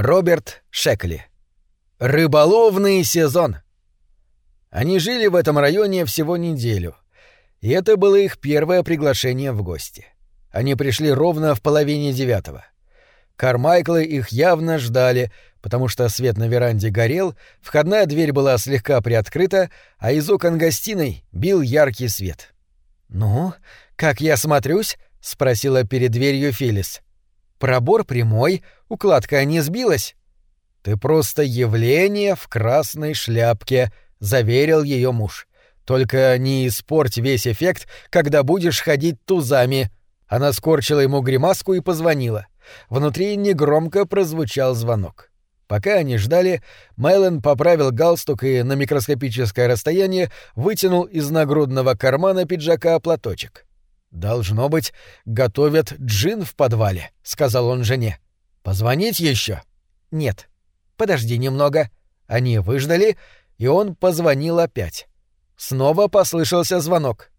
Роберт Шекли. Рыболовный сезон. Они жили в этом районе всего неделю, и это было их первое приглашение в гости. Они пришли ровно в половине девятого. Кармайклы их явно ждали, потому что свет на веранде горел, входная дверь была слегка приоткрыта, а из окон гостиной бил яркий свет. «Ну, как я смотрюсь?» — спросила перед дверью Филис. «Пробор прямой, укладка не сбилась?» «Ты просто явление в красной шляпке», — заверил ее муж. «Только не испорть весь эффект, когда будешь ходить тузами». Она скорчила ему гримаску и позвонила. Внутри негромко прозвучал звонок. Пока они ждали, Мэлен поправил галстук и на микроскопическое расстояние вытянул из нагрудного кармана пиджака платочек. «Должно быть, готовят джин в подвале», — сказал он жене. «Позвонить еще?» «Нет. Подожди немного». Они выждали, и он позвонил опять. Снова послышался звонок.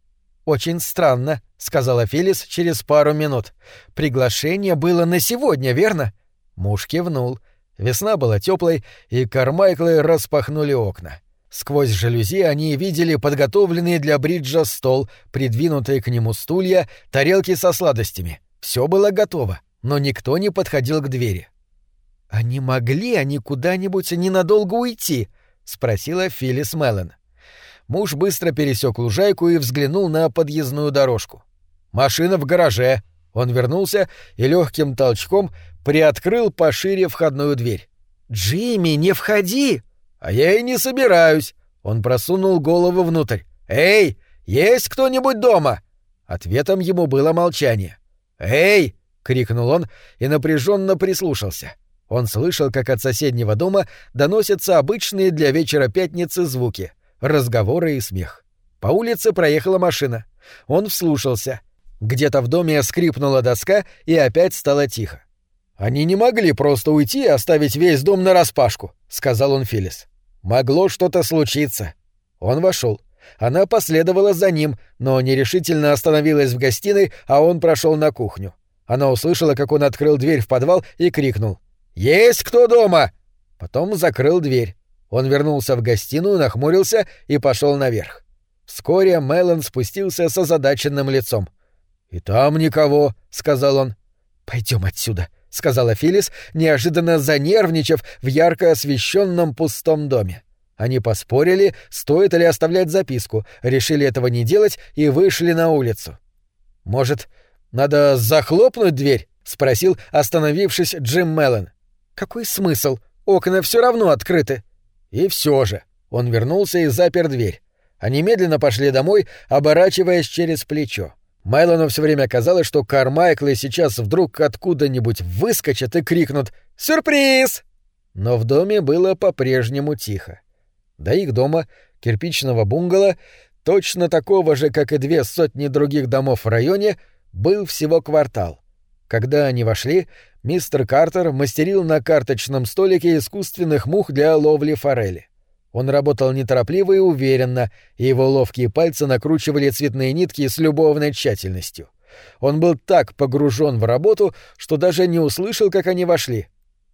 «Очень странно», — сказала Филис через пару минут. «Приглашение было на сегодня, верно?» Муж кивнул. Весна была теплой, и Кармайклы распахнули окна. Сквозь жалюзи они видели подготовленный для бриджа стол, придвинутые к нему стулья, тарелки со сладостями. Все было готово, но никто не подходил к двери. «А не могли они куда-нибудь ненадолго уйти?» — спросила Филлис Меллен. Муж быстро пересек лужайку и взглянул на подъездную дорожку. «Машина в гараже», он вернулся и легким толчком приоткрыл пошире входную дверь. «Джимми, не входи!» «А я и не собираюсь!» Он просунул голову внутрь. «Эй, есть кто-нибудь дома?» Ответом ему было молчание. «Эй!» — крикнул он и напряженно прислушался. Он слышал, как от соседнего дома доносятся обычные для вечера пятницы звуки — разговоры и смех. По улице проехала машина. Он вслушался. Где-то в доме скрипнула доска, и опять стало тихо. «Они не могли просто уйти и оставить весь дом нараспашку», — сказал он Филлис. «Могло что-то случиться». Он вошел. Она последовала за ним, но нерешительно остановилась в гостиной, а он прошел на кухню. Она услышала, как он открыл дверь в подвал и крикнул. «Есть кто дома?» Потом закрыл дверь. Он вернулся в гостиную, нахмурился и пошел наверх. Вскоре Мелон спустился с озадаченным лицом. «И там никого», — сказал он. «Пойдем отсюда», — сказала Филис, неожиданно занервничав в ярко освещенном пустом доме. Они поспорили, стоит ли оставлять записку, решили этого не делать и вышли на улицу. «Может, надо захлопнуть дверь?» — спросил, остановившись Джим Меллен. «Какой смысл? Окна все равно открыты». И все же. Он вернулся и запер дверь. Они медленно пошли домой, оборачиваясь через плечо. Майлону все время казалось, что Кармайклы сейчас вдруг откуда-нибудь выскочат и крикнут «Сюрприз!». Но в доме было по-прежнему тихо. До их дома, кирпичного бунгало, точно такого же, как и две сотни других домов в районе, был всего квартал. Когда они вошли, мистер Картер мастерил на карточном столике искусственных мух для ловли форели. Он работал неторопливо и уверенно, и его ловкие пальцы накручивали цветные нитки с любовной тщательностью. Он был так погружен в работу, что даже не услышал, как они вошли.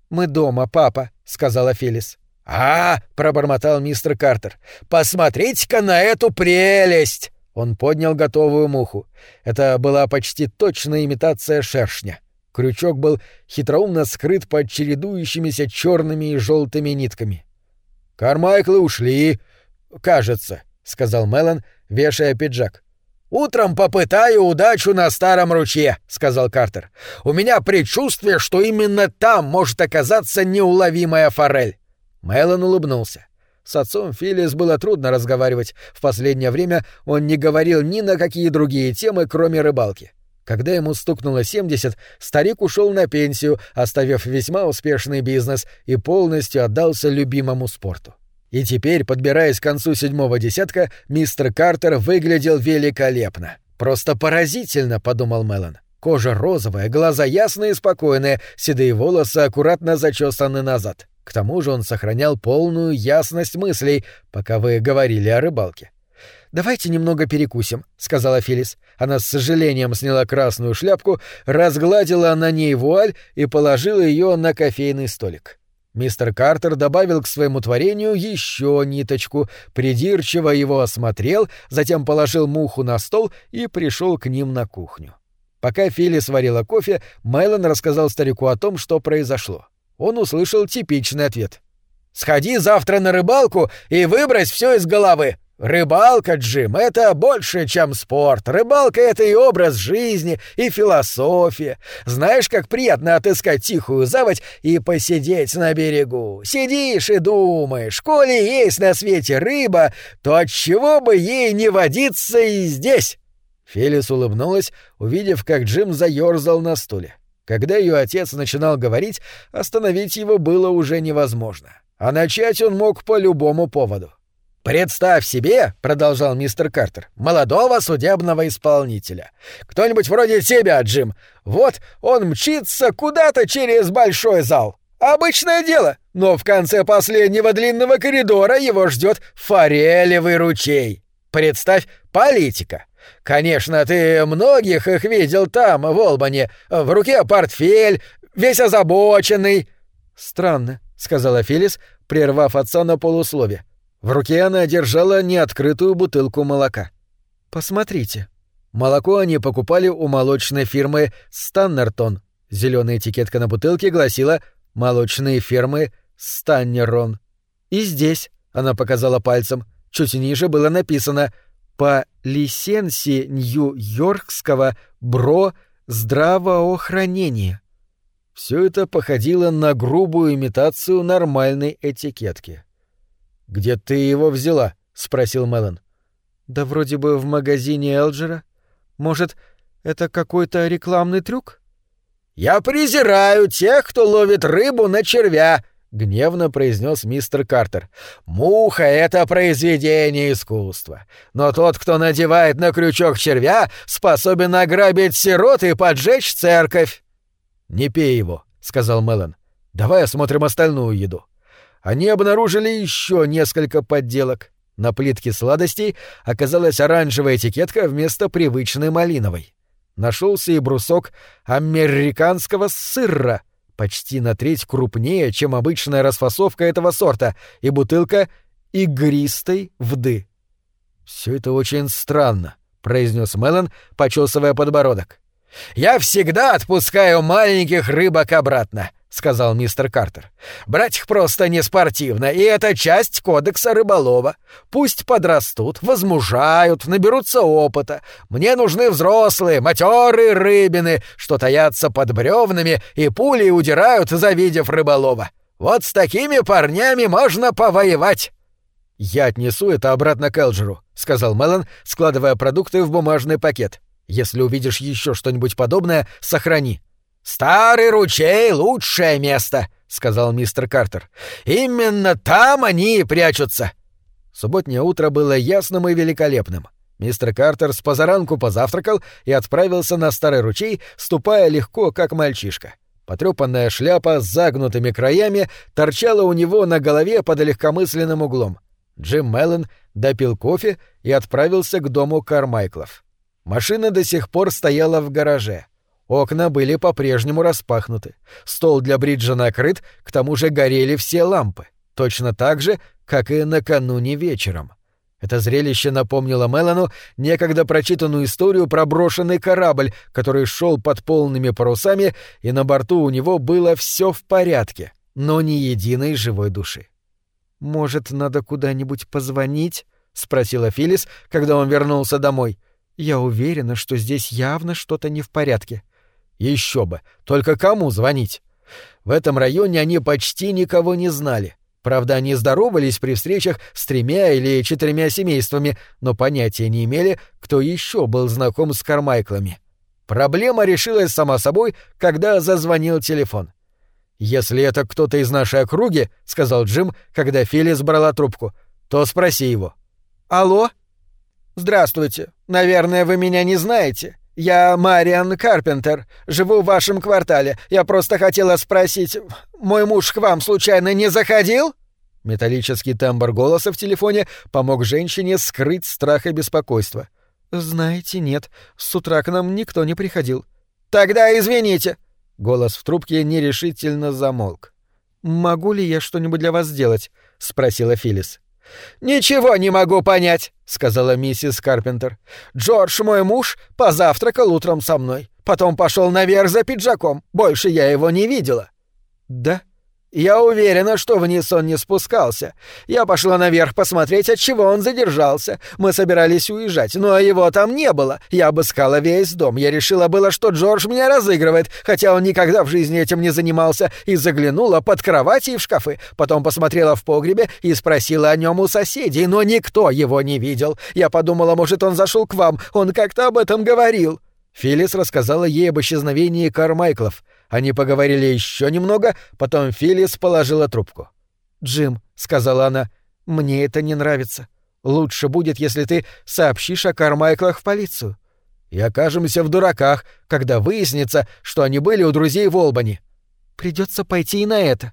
«Мы дома, папа», — сказала Фелис. «А, — пробормотал мистер Картер, — посмотрите-ка на эту прелесть!» Он поднял готовую муху. Это была почти точная имитация шершня. Крючок был хитроумно скрыт под чередующимися черными и желтыми нитками. «Кармайклы ушли, кажется», — сказал Мелан, вешая пиджак. «Утром попытаю удачу на старом ручье», — сказал Картер. «У меня предчувствие, что именно там может оказаться неуловимая форель». Мелан улыбнулся. С отцом Филлис было трудно разговаривать. В последнее время он не говорил ни на какие другие темы, кроме рыбалки. Когда ему стукнуло 70, старик ушел на пенсию, оставив весьма успешный бизнес и полностью отдался любимому спорту. И теперь, подбираясь к концу седьмого десятка, мистер Картер выглядел великолепно. «Просто поразительно», — подумал Меллон. Кожа розовая, глаза ясные и спокойные, седые волосы аккуратно зачесаны назад. К тому же он сохранял полную ясность мыслей, пока вы говорили о рыбалке. Давайте немного перекусим», — сказала Филис. Она с сожалением сняла красную шляпку, разгладила на ней вуаль и положила ее на кофейный столик. Мистер Картер добавил к своему творению еще ниточку, придирчиво его осмотрел, затем положил муху на стол и пришел к ним на кухню. Пока Филис варила кофе, Майлон рассказал старику о том, что произошло. Он услышал типичный ответ. «Сходи завтра на рыбалку и выбрось все из головы. Рыбалка, Джим, это больше, чем спорт. Рыбалка — это и образ жизни, и философия. Знаешь, как приятно отыскать тихую заводь и посидеть на берегу. Сидишь и думаешь, коли есть на свете рыба, то отчего бы ей не водиться и здесь?» Фелис улыбнулась, увидев, как Джим заёрзал на стуле. Когда ее отец начинал говорить, остановить его было уже невозможно. А начать он мог по любому поводу. «Представь себе», — продолжал мистер Картер, — «молодого судебного исполнителя. Кто-нибудь вроде тебя, Джим. Вот он мчится куда-то через большой зал. Обычное дело, но в конце последнего длинного коридора его ждет форелевый ручей. Представь, политика. Конечно, ты многих их видел там, в Олбане. В руке портфель, весь озабоченный». «Странно», — сказала Филлис, прервав отца на полуслове. В руке она держала неоткрытую бутылку молока. «Посмотрите». Молоко они покупали у молочной фирмы «Станнертон». Зеленая этикетка на бутылке гласила «Молочные фермы Станнерон». «И здесь», — она показала пальцем, чуть ниже было написано «По лисензии Нью-Йоркского бро здравоохранения». Все это походило на грубую имитацию нормальной этикетки. «Где ты его взяла?» — спросил Мелан. «Да вроде бы в магазине Элджера. Может, это какой-то рекламный трюк?» «Я презираю тех, кто ловит рыбу на червя», — гневно произнес мистер Картер. «Муха — это произведение искусства. Но тот, кто надевает на крючок червя, способен ограбить сирот и поджечь церковь». «Не пей его», — сказал Мелан. «Давай осмотрим остальную еду» они обнаружили еще несколько подделок. На плитке сладостей оказалась оранжевая этикетка вместо привычной малиновой. Нашелся и брусок американского сыра, почти на треть крупнее, чем обычная расфасовка этого сорта, и бутылка игристой вды. Все это очень странно, произнес Мелан, почесывая подбородок. Я всегда отпускаю маленьких рыбок обратно сказал мистер Картер. «Брать их просто не спортивно, и это часть кодекса рыболова. Пусть подрастут, возмужают, наберутся опыта. Мне нужны взрослые, матерые рыбины, что таятся под бревнами и пулей удирают, завидев рыболова. Вот с такими парнями можно повоевать». «Я отнесу это обратно к Элджеру», — сказал Мелан, складывая продукты в бумажный пакет. «Если увидишь еще что-нибудь подобное, сохрани». «Старый ручей — лучшее место», — сказал мистер Картер. «Именно там они и прячутся». Субботнее утро было ясным и великолепным. Мистер Картер с позаранку позавтракал и отправился на старый ручей, ступая легко, как мальчишка. Потрёпанная шляпа с загнутыми краями торчала у него на голове под легкомысленным углом. Джим Меллен допил кофе и отправился к дому Кармайклов. Машина до сих пор стояла в гараже. Окна были по-прежнему распахнуты. Стол для бриджа накрыт, к тому же горели все лампы. Точно так же, как и накануне вечером. Это зрелище напомнило Мелану некогда прочитанную историю про брошенный корабль, который шел под полными парусами, и на борту у него было все в порядке, но ни единой живой души. «Может, надо куда-нибудь позвонить?» — спросила Филис, когда он вернулся домой. «Я уверена, что здесь явно что-то не в порядке». Еще бы, только кому звонить? В этом районе они почти никого не знали. Правда, они здоровались при встречах с тремя или четырьмя семействами, но понятия не имели, кто еще был знаком с Кармайклами. Проблема решилась сама собой, когда зазвонил телефон. «Если это кто-то из нашей округи», — сказал Джим, когда Филлис брала трубку, — «то спроси его». «Алло?» «Здравствуйте. Наверное, вы меня не знаете. «Я Мариан Карпентер. Живу в вашем квартале. Я просто хотела спросить, мой муж к вам случайно не заходил?» Металлический тембр голоса в телефоне помог женщине скрыть страх и беспокойство. «Знаете, нет, с утра к нам никто не приходил». «Тогда извините!» Голос в трубке нерешительно замолк. «Могу ли я что-нибудь для вас сделать?» — спросила Филлис. «Ничего не могу понять», — сказала миссис Карпентер. «Джордж, мой муж, позавтракал утром со мной. Потом пошел наверх за пиджаком. Больше я его не видела». «Да?» Я уверена, что вниз он не спускался. Я пошла наверх посмотреть, от чего он задержался. Мы собирались уезжать, но его там не было. Я обыскала весь дом. Я решила было, что Джордж меня разыгрывает, хотя он никогда в жизни этим не занимался, и заглянула под кровати и в шкафы. Потом посмотрела в погребе и спросила о нем у соседей, но никто его не видел. Я подумала, может, он зашел к вам. Он как-то об этом говорил. Филлис рассказала ей об исчезновении Кармайклов — они поговорили еще немного, потом Филлис положила трубку. «Джим», — сказала она, — «мне это не нравится. Лучше будет, если ты сообщишь о Кармайклах в полицию. И окажемся в дураках, когда выяснится, что они были у друзей в Олбани. Придется пойти и на это».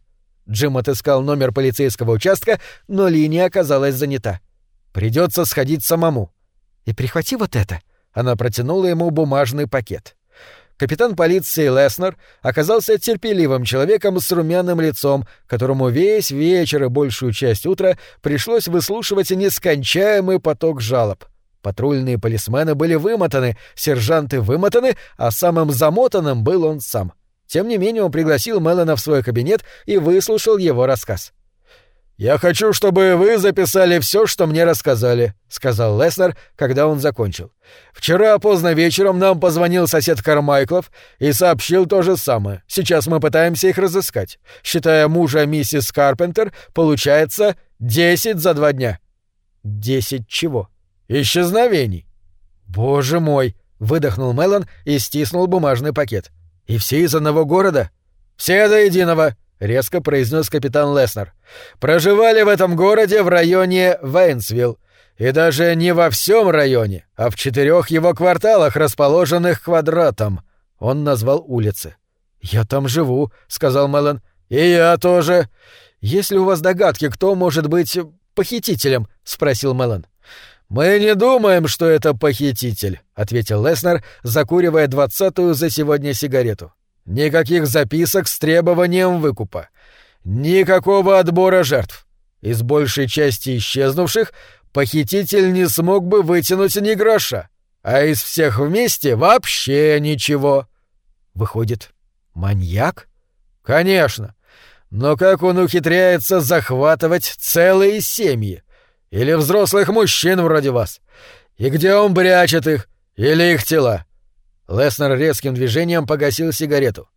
Джим отыскал номер полицейского участка, но линия оказалась занята. Придется сходить самому. И прихвати вот это. Она протянула ему бумажный пакет. Капитан полиции Леснер оказался терпеливым человеком с румяным лицом, которому весь вечер и большую часть утра пришлось выслушивать нескончаемый поток жалоб. Патрульные полисмены были вымотаны, сержанты вымотаны, а самым замотанным был он сам. Тем не менее он пригласил Мелана в свой кабинет и выслушал его рассказ. «Я хочу, чтобы вы записали все, что мне рассказали», — сказал Леснер, когда он закончил. «Вчера поздно вечером нам позвонил сосед Кармайклов и сообщил то же самое. Сейчас мы пытаемся их разыскать. Считая мужа миссис Карпентер, получается десять за два дня». «Десять чего?» «Исчезновений». «Боже мой!» — выдохнул Мелан и стиснул бумажный пакет. «И все из одного города?» «Все до единого», резко произнес капитан Леснер. Проживали в этом городе в районе Вейнсвилл. И даже не во всем районе, а в четырех его кварталах, расположенных квадратом. Он назвал улицы. «Я там живу», — сказал Мэлен. «И я тоже». «Есть ли у вас догадки, кто может быть похитителем?» — спросил Мэлен. «Мы не думаем, что это похититель», — ответил Леснер, закуривая двадцатую за сегодня сигарету. Никаких записок с требованием выкупа. Никакого отбора жертв. Из большей части исчезнувших похититель не смог бы вытянуть ни гроша, а из всех вместе вообще ничего. Выходит, маньяк? Конечно. Но как он ухитряется захватывать целые семьи? Или взрослых мужчин вроде вас? И где он прячет их? Или их тела? Леснер резким движением погасил сигарету.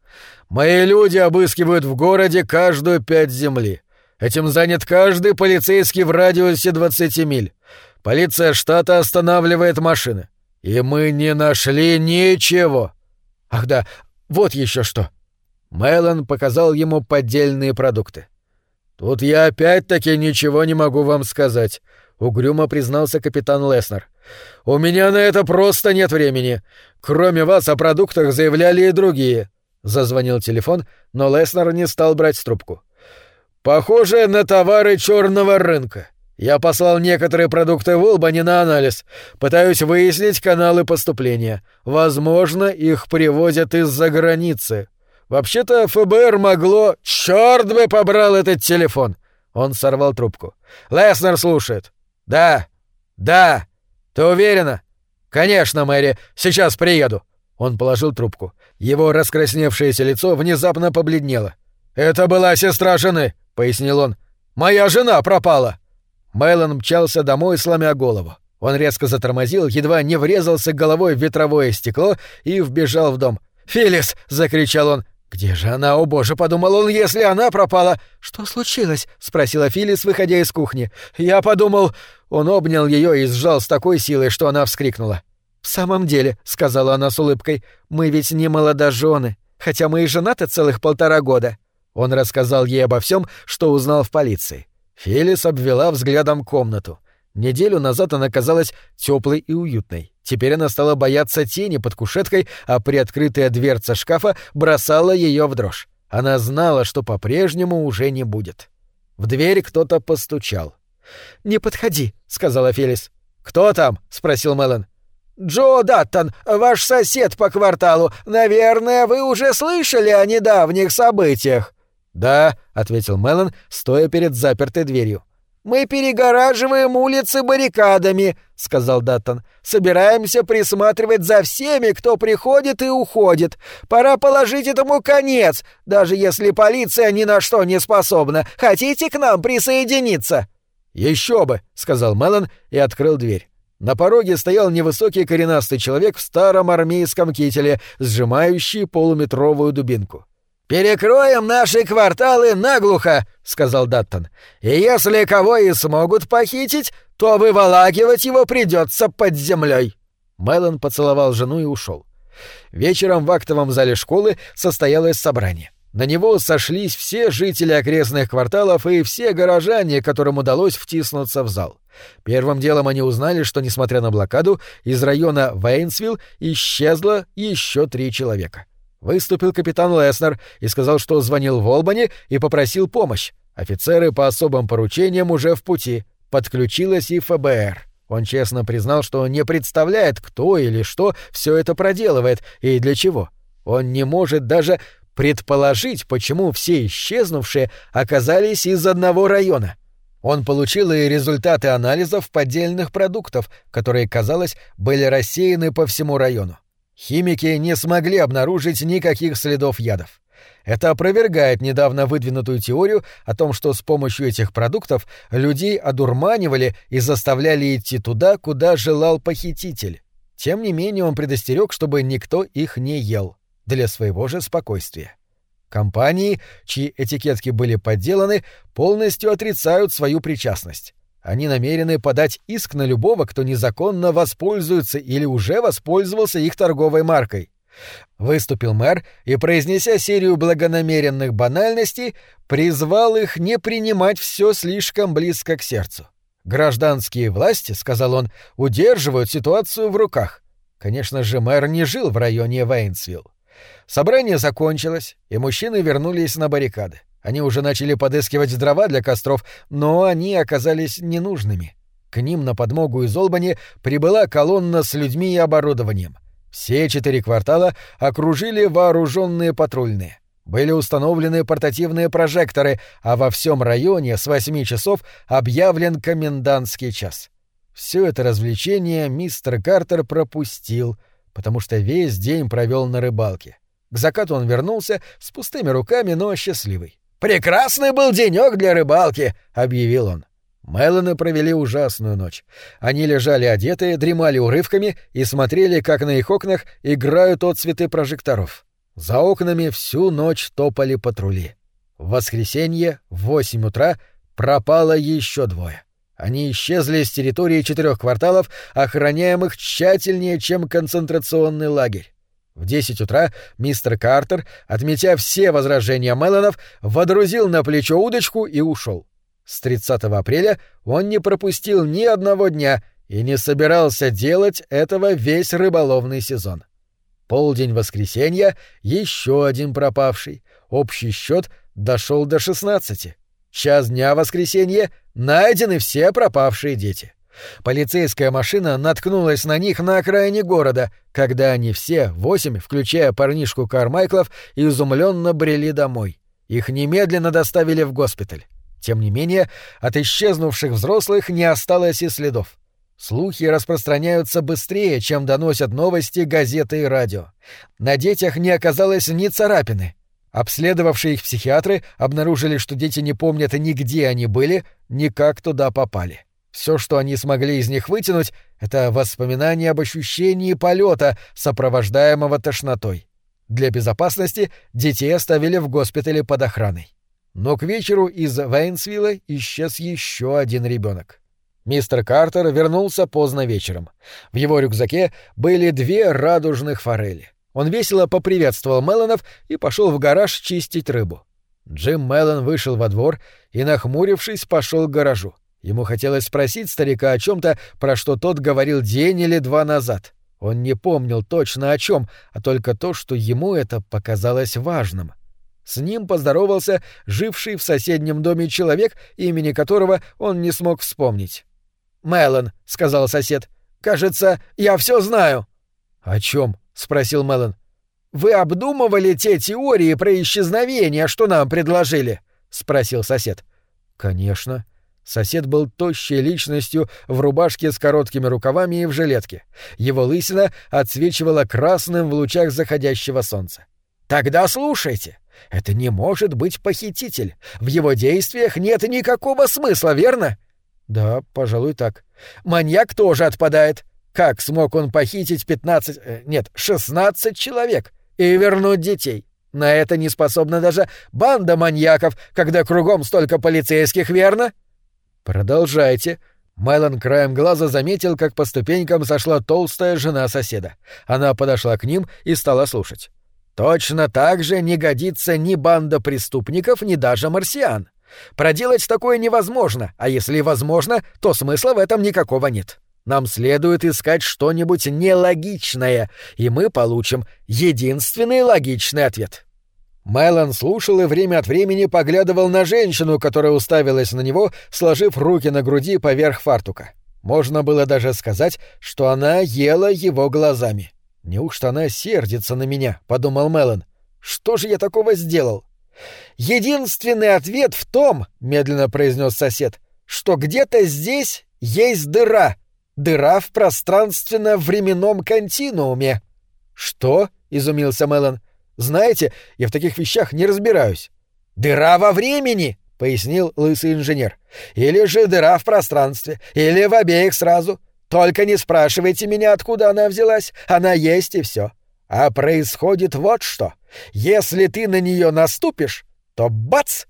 «Мои люди обыскивают в городе каждую пять земли. Этим занят каждый полицейский в радиусе 20 миль. Полиция штата останавливает машины. И мы не нашли ничего. Ах да, вот еще что. Мэлон показал ему поддельные продукты. Тут я опять-таки ничего не могу вам сказать, угрюмо признался капитан Леснер. У меня на это просто нет времени. Кроме вас о продуктах заявляли и другие. Зазвонил телефон, но Леснер не стал брать трубку. Похоже на товары черного рынка. Я послал некоторые продукты в Улбани на анализ. Пытаюсь выяснить каналы поступления. Возможно, их привозят из-за границы. Вообще-то ФБР могло... Чёрт бы побрал этот телефон! Он сорвал трубку. Леснер слушает. Да, да. «Ты уверена?» «Конечно, Мэри, сейчас приеду». Он положил трубку. Его раскрасневшееся лицо внезапно побледнело. «Это была сестра жены», — пояснил он. «Моя жена пропала!» Мэлон мчался домой, сломя голову. Он резко затормозил, едва не врезался головой в ветровое стекло и вбежал в дом. «Филис!» — закричал он. «Где же она, о боже!» — подумал он, «если она пропала...» «Что случилось?» — спросила Филис, выходя из кухни. «Я подумал...» Он обнял ее и сжал с такой силой, что она вскрикнула. «В самом деле», — сказала она с улыбкой, — «мы ведь не молодожены, хотя мы и женаты целых полтора года». Он рассказал ей обо всем, что узнал в полиции. Фелис обвела взглядом комнату. Неделю назад она казалась теплой и уютной. Теперь она стала бояться тени под кушеткой, а приоткрытая дверца шкафа бросала ее в дрожь. Она знала, что по-прежнему уже не будет. В дверь кто-то постучал. «Не подходи», — сказала Фелис. «Кто там?» — спросил Мелан. «Джо Даттон, ваш сосед по кварталу. Наверное, вы уже слышали о недавних событиях». «Да», — ответил Мелан, стоя перед запертой дверью. «Мы перегораживаем улицы баррикадами», — сказал Даттон. «Собираемся присматривать за всеми, кто приходит и уходит. Пора положить этому конец, даже если полиция ни на что не способна. Хотите к нам присоединиться?» Еще бы», — сказал Мелан и открыл дверь. На пороге стоял невысокий коренастый человек в старом армейском кителе, сжимающий полуметровую дубинку. «Перекроем наши кварталы наглухо», — сказал Даттон. «И если кого и смогут похитить, то выволагивать его придется под землей». Мелон поцеловал жену и ушел. Вечером в актовом зале школы состоялось собрание. На него сошлись все жители окрестных кварталов и все горожане, которым удалось втиснуться в зал. Первым делом они узнали, что, несмотря на блокаду, из района Вейнсвилл исчезло еще три человека — Выступил капитан Леснер и сказал, что звонил в Олбани и попросил помощь. Офицеры по особым поручениям уже в пути. Подключилась и ФБР. Он честно признал, что не представляет, кто или что все это проделывает и для чего. Он не может даже предположить, почему все исчезнувшие оказались из одного района. Он получил и результаты анализов поддельных продуктов, которые, казалось, были рассеяны по всему району. Химики не смогли обнаружить никаких следов ядов. Это опровергает недавно выдвинутую теорию о том, что с помощью этих продуктов людей одурманивали и заставляли идти туда, куда желал похититель. Тем не менее он предостерег, чтобы никто их не ел, для своего же спокойствия. Компании, чьи этикетки были подделаны, полностью отрицают свою причастность. Они намерены подать иск на любого, кто незаконно воспользуется или уже воспользовался их торговой маркой. Выступил мэр и, произнеся серию благонамеренных банальностей, призвал их не принимать все слишком близко к сердцу. «Гражданские власти, — сказал он, — удерживают ситуацию в руках. Конечно же, мэр не жил в районе Вейнсвилл. Собрание закончилось, и мужчины вернулись на баррикады. Они уже начали подыскивать дрова для костров, но они оказались ненужными. К ним на подмогу из Олбани прибыла колонна с людьми и оборудованием. Все четыре квартала окружили вооруженные патрульные. Были установлены портативные прожекторы, а во всем районе с восьми часов объявлен комендантский час. Все это развлечение мистер Картер пропустил, потому что весь день провел на рыбалке. К закату он вернулся с пустыми руками, но счастливый. «Прекрасный был денек для рыбалки», — объявил он. Меланы провели ужасную ночь. Они лежали одетые, дремали урывками и смотрели, как на их окнах играют отцветы прожекторов. За окнами всю ночь топали патрули. В воскресенье в восемь утра пропало еще двое. Они исчезли с территории четырех кварталов, охраняемых тщательнее, чем концентрационный лагерь. В десять утра мистер Картер, отметя все возражения Меланов, водрузил на плечо удочку и ушел. С 30 апреля он не пропустил ни одного дня и не собирался делать этого весь рыболовный сезон. Полдень воскресенья — еще один пропавший. Общий счет дошел до 16. Час дня воскресенья — найдены все пропавшие дети. Полицейская машина наткнулась на них на окраине города, когда они все, восемь, включая парнишку Кармайклов, изумленно брели домой. Их немедленно доставили в госпиталь. Тем не менее, от исчезнувших взрослых не осталось и следов. Слухи распространяются быстрее, чем доносят новости газеты и радио. На детях не оказалось ни царапины. Обследовавшие их психиатры обнаружили, что дети не помнят ни где они были, ни как туда попали. Все, что они смогли из них вытянуть, это воспоминания об ощущении полета, сопровождаемого тошнотой. Для безопасности детей оставили в госпитале под охраной. Но к вечеру из Вейнсвилла исчез еще один ребенок. Мистер Картер вернулся поздно вечером. В его рюкзаке были две радужных форели. Он весело поприветствовал Меланов и пошел в гараж чистить рыбу. Джим Меллон вышел во двор и, нахмурившись, пошел к гаражу. Ему хотелось спросить старика о чем-то, про что тот говорил день или два назад. Он не помнил точно о чем, а только то, что ему это показалось важным. С ним поздоровался живший в соседнем доме человек, имени которого он не смог вспомнить. «Мелон», — сказал сосед, — «кажется, я все знаю». «О чем? Спросил Мелон. «Вы обдумывали те теории про исчезновение, что нам предложили?» — спросил сосед. «Конечно». Сосед был тощей личностью в рубашке с короткими рукавами и в жилетке. Его лысина отсвечивала красным в лучах заходящего солнца. «Тогда слушайте. Это не может быть похититель. В его действиях нет никакого смысла, верно?» «Да, пожалуй, так». «Маньяк тоже отпадает. Как смог он похитить пятнадцать... Э, нет, шестнадцать человек и вернуть детей?» На это не способна даже банда маньяков, когда кругом столько полицейских, верно? «Продолжайте». Мэлон краем глаза заметил, как по ступенькам сошла толстая жена соседа. Она подошла к ним и стала слушать. «Точно так же не годится ни банда преступников, ни даже марсиан. Проделать такое невозможно, а если возможно, то смысла в этом никакого нет. Нам следует искать что-нибудь нелогичное, и мы получим единственный логичный ответ». Майлон слушал и время от времени поглядывал на женщину, которая уставилась на него, сложив руки на груди поверх фартука. Можно было даже сказать, что она ела его глазами. «Неужто она сердится на меня?» — подумал Мелон. «Что же я такого сделал?» «Единственный ответ в том, — медленно произнес сосед, — что где-то здесь есть дыра. Дыра в пространственно-временном континууме». «Что?» — изумился Мелон. Знаете, я в таких вещах не разбираюсь. Дыра во времени, пояснил лысый инженер. Или же дыра в пространстве, или в обеих сразу. Только не спрашивайте меня, откуда она взялась. Она есть и все. А происходит вот что. Если ты на нее наступишь, то бац!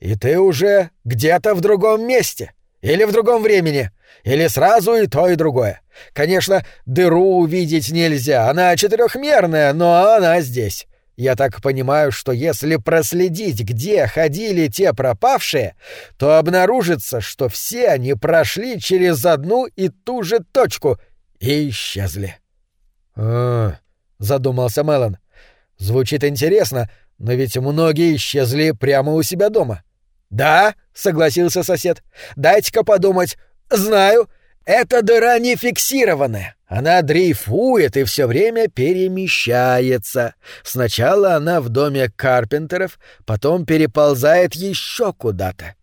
И ты уже где-то в другом месте. Или в другом времени. Или сразу и то, и другое. Конечно, дыру увидеть нельзя. Она четырехмерная, но она здесь. Я так понимаю, что если проследить, где ходили те пропавшие, то обнаружится, что все они прошли через одну и ту же точку и исчезли. А, задумался Мелон. Звучит интересно, но ведь многие исчезли прямо у себя дома. Да, согласился сосед. Дайте-ка подумать. Знаю, эта дыра не фиксированная. Она дрейфует и все время перемещается. Сначала она в доме Карпентеров, потом переползает еще куда-то.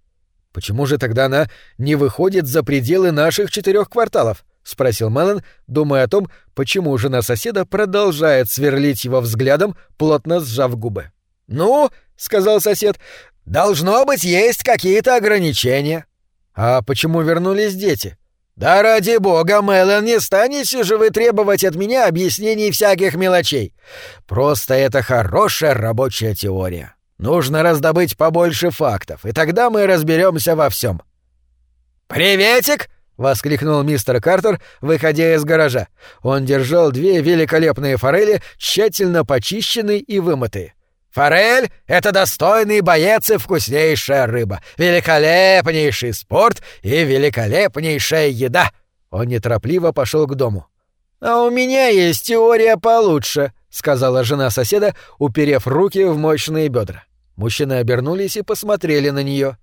Почему же тогда она не выходит за пределы наших четырех кварталов? спросил Мэлен, думая о том, почему жена соседа продолжает сверлить его взглядом, плотно сжав губы. Ну, сказал сосед, должно быть есть какие-то ограничения. А почему вернулись дети? «Да ради бога, Мэлон, не станете же вы требовать от меня объяснений всяких мелочей. Просто это хорошая рабочая теория. Нужно раздобыть побольше фактов, и тогда мы разберемся во всем. «Приветик!» — воскликнул мистер Картер, выходя из гаража. Он держал две великолепные форели, тщательно почищенные и вымытые. Форель — это достойный боец и вкуснейшая рыба, великолепнейший спорт и великолепнейшая еда. Он неторопливо пошел к дому. «А у меня есть теория получше», — сказала жена соседа, уперев руки в мощные бедра. Мужчины обернулись и посмотрели на нее.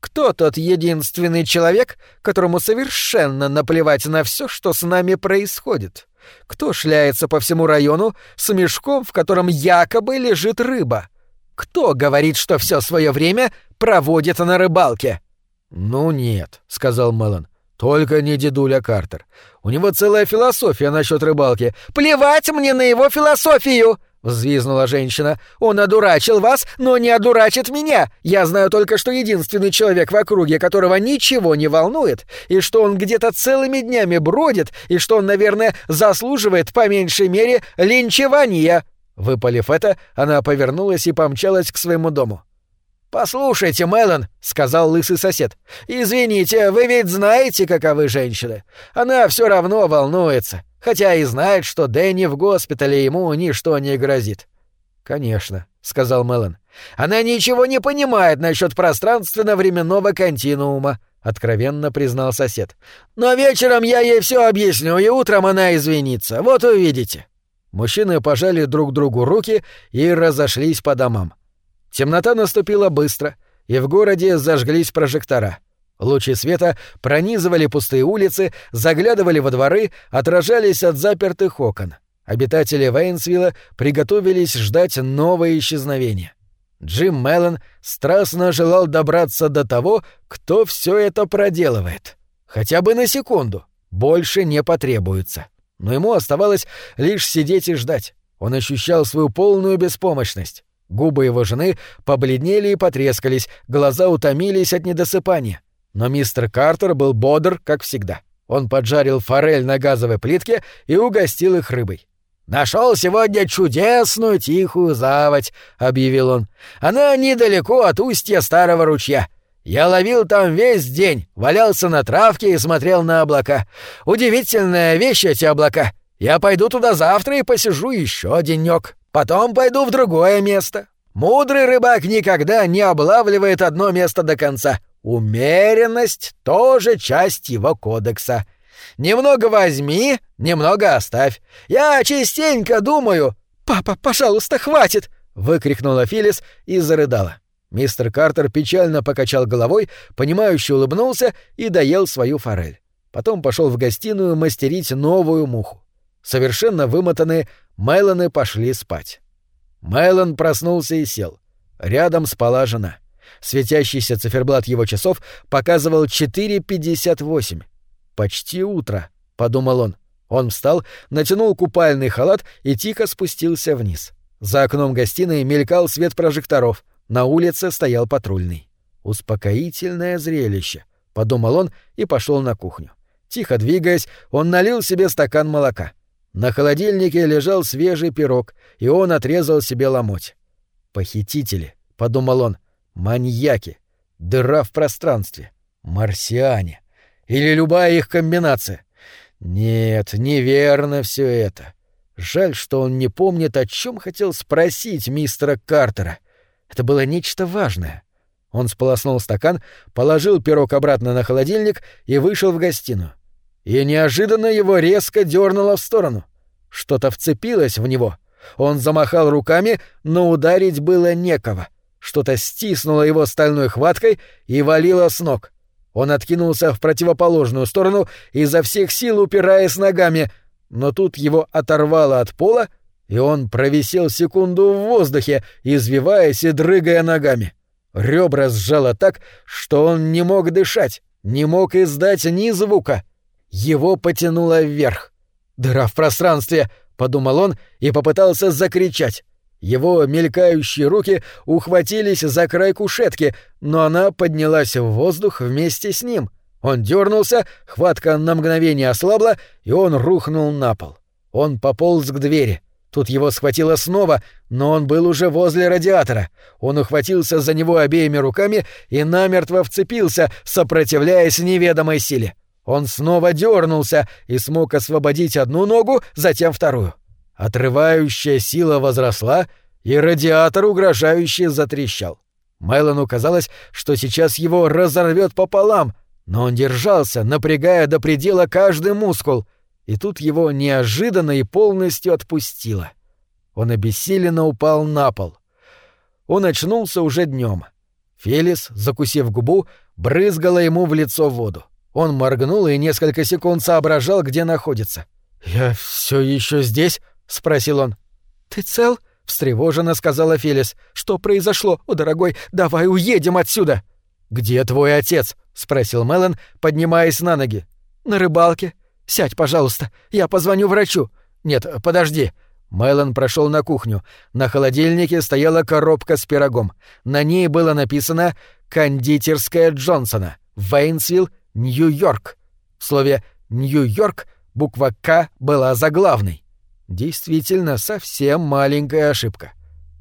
«Кто тот единственный человек, которому совершенно наплевать на все, что с нами происходит?» Кто шляется по всему району с мешком, в котором якобы лежит рыба? Кто говорит, что все свое время проводит на рыбалке? Ну нет, сказал Мэлон. Только не дедуля Картер. У него целая философия насчет рыбалки. Плевать мне на его философию! — взвизнула женщина. «Он одурачил вас, но не одурачит меня. Я знаю только, что единственный человек в округе, которого ничего не волнует, и что он где-то целыми днями бродит, и что он, наверное, заслуживает, по меньшей мере, линчевания». Выпалив это, она повернулась и помчалась к своему дому. «Послушайте, Мелон», — сказал лысый сосед, — «извините, вы ведь знаете, каковы женщины. Она все равно волнуется хотя и знает, что Дэнни в госпитале ему ничто не грозит. Конечно, сказал Мелон. Она ничего не понимает насчет пространственно-временного континуума, откровенно признал сосед. Но вечером я ей все объясню, и утром она извинится. Вот увидите. Мужчины пожали друг другу руки и разошлись по домам. Темнота наступила быстро, и в городе зажглись прожектора. Лучи света пронизывали пустые улицы, заглядывали во дворы, отражались от запертых окон. Обитатели Вейнсвилла приготовились ждать новое исчезновение. Джим Меллон страстно желал добраться до того, кто все это проделывает. Хотя бы на секунду. Больше не потребуется. Но ему оставалось лишь сидеть и ждать. Он ощущал свою полную беспомощность. Губы его жены побледнели и потрескались, глаза утомились от недосыпания. Но мистер Картер был бодр, как всегда. Он поджарил форель на газовой плитке и угостил их рыбой. «Нашел сегодня чудесную тихую заводь», — объявил он. «Она недалеко от устья старого ручья. Я ловил там весь день, валялся на травке и смотрел на облака. Удивительная вещь эти облака. Я пойду туда завтра и посижу еще денек. Потом пойду в другое место. Мудрый рыбак никогда не облавливает одно место до конца. Умеренность — тоже часть его кодекса». Немного возьми, немного оставь. Я частенько думаю... «Папа, пожалуйста, хватит!» — выкрикнула Филис и зарыдала. Мистер Картер печально покачал головой, понимающе улыбнулся и доел свою форель. Потом пошел в гостиную мастерить новую муху. Совершенно вымотанные, Мелоны пошли спать. Мелон проснулся и сел. Рядом спала жена. Светящийся циферблат его часов показывал 4.58. «Почти утро», — подумал он. Он встал, натянул купальный халат и тихо спустился вниз. За окном гостиной мелькал свет прожекторов, на улице стоял патрульный. «Успокоительное зрелище», — подумал он и пошел на кухню. Тихо двигаясь, он налил себе стакан молока. На холодильнике лежал свежий пирог, и он отрезал себе ломоть. «Похитители», — подумал он, — «маньяки, дыра в пространстве, марсиане». Или любая их комбинация. Нет, неверно все это. Жаль, что он не помнит, о чем хотел спросить мистера Картера. Это было нечто важное. Он сполоснул стакан, положил пирог обратно на холодильник и вышел в гостиную. И неожиданно его резко дернуло в сторону. Что-то вцепилось в него. Он замахал руками, но ударить было некого. Что-то стиснуло его стальной хваткой и валило с ног. Он откинулся в противоположную сторону, изо всех сил упираясь ногами, но тут его оторвало от пола, и он провисел секунду в воздухе, извиваясь и дрыгая ногами. Ребра сжало так, что он не мог дышать, не мог издать ни звука. Его потянуло вверх. «Дыра в пространстве!» — подумал он и попытался закричать. Его мелькающие руки ухватились за край кушетки, но она поднялась в воздух вместе с ним. Он дернулся, хватка на мгновение ослабла, и он рухнул на пол. Он пополз к двери. Тут его схватило снова, но он был уже возле радиатора. Он ухватился за него обеими руками и намертво вцепился, сопротивляясь неведомой силе. Он снова дернулся и смог освободить одну ногу, затем вторую. Отрывающая сила возросла, и радиатор угрожающе затрещал. Майлону казалось, что сейчас его разорвет пополам, но он держался, напрягая до предела каждый мускул, и тут его неожиданно и полностью отпустило. Он обессиленно упал на пол. Он очнулся уже днем. Фелис, закусив губу, брызгала ему в лицо воду. Он моргнул и несколько секунд соображал, где находится. «Я все еще здесь?» — спросил он. «Ты цел?» — встревоженно сказала Фелис. «Что произошло? О, дорогой, давай уедем отсюда!» «Где твой отец?» — спросил Мелан, поднимаясь на ноги. «На рыбалке. Сядь, пожалуйста, я позвоню врачу». «Нет, подожди». Мелан прошел на кухню. На холодильнике стояла коробка с пирогом. На ней было написано «Кондитерская Джонсона. Вейнсвилл, Нью-Йорк». В слове «Нью-Йорк» буква «К» была заглавной. Действительно, совсем маленькая ошибка.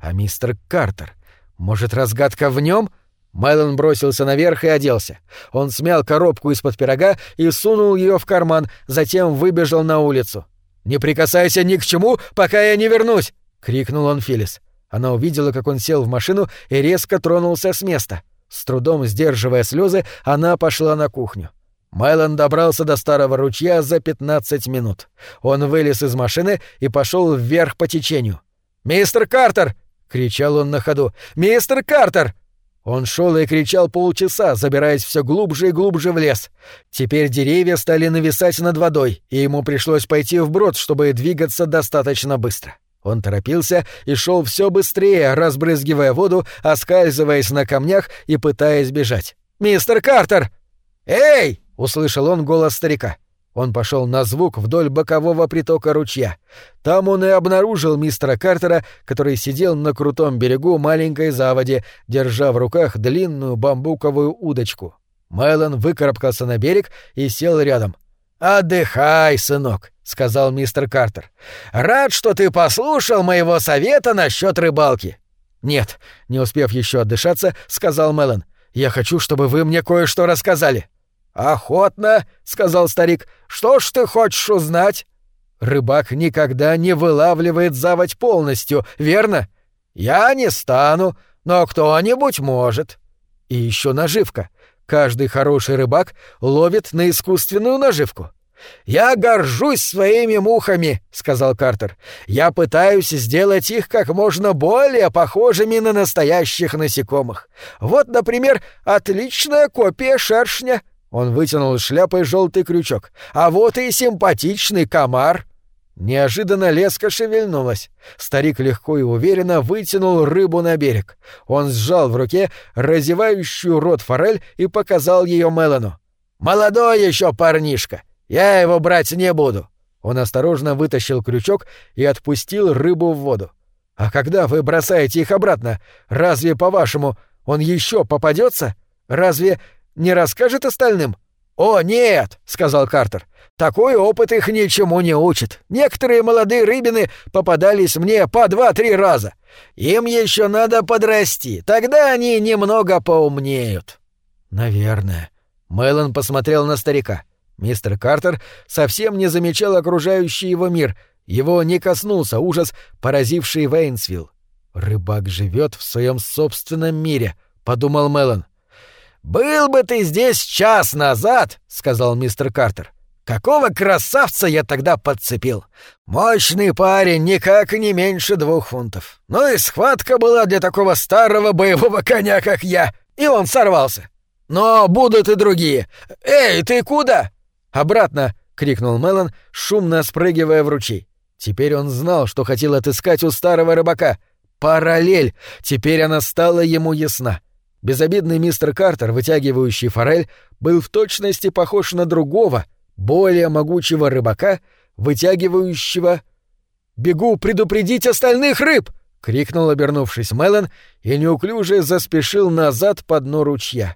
А мистер Картер? Может, разгадка в нем? Майлон бросился наверх и оделся. Он смял коробку из-под пирога и сунул ее в карман, затем выбежал на улицу. «Не прикасайся ни к чему, пока я не вернусь!» — крикнул он Филис. Она увидела, как он сел в машину и резко тронулся с места. С трудом сдерживая слезы, она пошла на кухню. Майлон добрался до старого ручья за 15 минут. Он вылез из машины и пошел вверх по течению. «Мистер Картер!» —— кричал он на ходу. «Мистер Картер!» Он шел и кричал полчаса, забираясь все глубже и глубже в лес. Теперь деревья стали нависать над водой, и ему пришлось пойти вброд, чтобы двигаться достаточно быстро. Он торопился и шел все быстрее, разбрызгивая воду, оскальзываясь на камнях и пытаясь бежать. «Мистер Картер!» «Эй!» — услышал он голос старика. Он пошел на звук вдоль бокового притока ручья. Там он и обнаружил мистера Картера, который сидел на крутом берегу маленькой заводи, держа в руках длинную бамбуковую удочку. Майлон выкарабкался на берег и сел рядом. «Отдыхай, сынок», — сказал мистер Картер. «Рад, что ты послушал моего совета насчет рыбалки». «Нет», — не успев еще отдышаться, сказал Мэлон. «Я хочу, чтобы вы мне кое-что рассказали». «Охотно», — сказал старик. «Что ж ты хочешь узнать?» «Рыбак никогда не вылавливает заводь полностью, верно?» «Я не стану, но кто-нибудь может». «И еще наживка. Каждый хороший рыбак ловит на искусственную наживку». «Я горжусь своими мухами», — сказал Картер. «Я пытаюсь сделать их как можно более похожими на настоящих насекомых. Вот, например, отличная копия шершня». Он вытянул шляпой желтый крючок. «А вот и симпатичный комар!» Неожиданно леска шевельнулась. Старик легко и уверенно вытянул рыбу на берег. Он сжал в руке разевающую рот форель и показал ее Мелану. «Молодой еще парнишка! Я его брать не буду!» Он осторожно вытащил крючок и отпустил рыбу в воду. «А когда вы бросаете их обратно, разве, по-вашему, он еще попадется? Разве не расскажет остальным?» «О, нет!» — сказал Картер. «Такой опыт их ничему не учит. Некоторые молодые рыбины попадались мне по два-три раза. Им еще надо подрасти, тогда они немного поумнеют». «Наверное». Мэлон посмотрел на старика. Мистер Картер совсем не замечал окружающий его мир, его не коснулся ужас, поразивший Вейнсвилл. «Рыбак живет в своем собственном мире», — подумал Мэлон. «Был бы ты здесь час назад», — сказал мистер Картер. «Какого красавца я тогда подцепил! Мощный парень, никак не меньше двух фунтов. Ну и схватка была для такого старого боевого коня, как я, и он сорвался. Но будут и другие. Эй, ты куда?» «Обратно!» — крикнул Мелон, шумно спрыгивая в ручей. Теперь он знал, что хотел отыскать у старого рыбака. Параллель! Теперь она стала ему ясна. Безобидный мистер Картер, вытягивающий форель, был в точности похож на другого, более могучего рыбака, вытягивающего... «Бегу предупредить остальных рыб!» — крикнул, обернувшись Мелон, и неуклюже заспешил назад по дну ручья.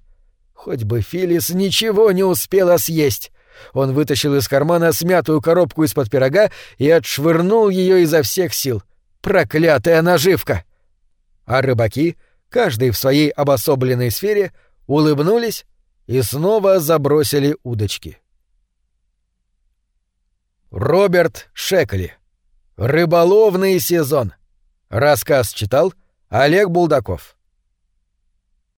Хоть бы Филис ничего не успела съесть. Он вытащил из кармана смятую коробку из-под пирога и отшвырнул ее изо всех сил. Проклятая наживка! А рыбаки — каждый в своей обособленной сфере, улыбнулись и снова забросили удочки. Роберт Шекли. Рыболовный сезон. Рассказ читал Олег Булдаков.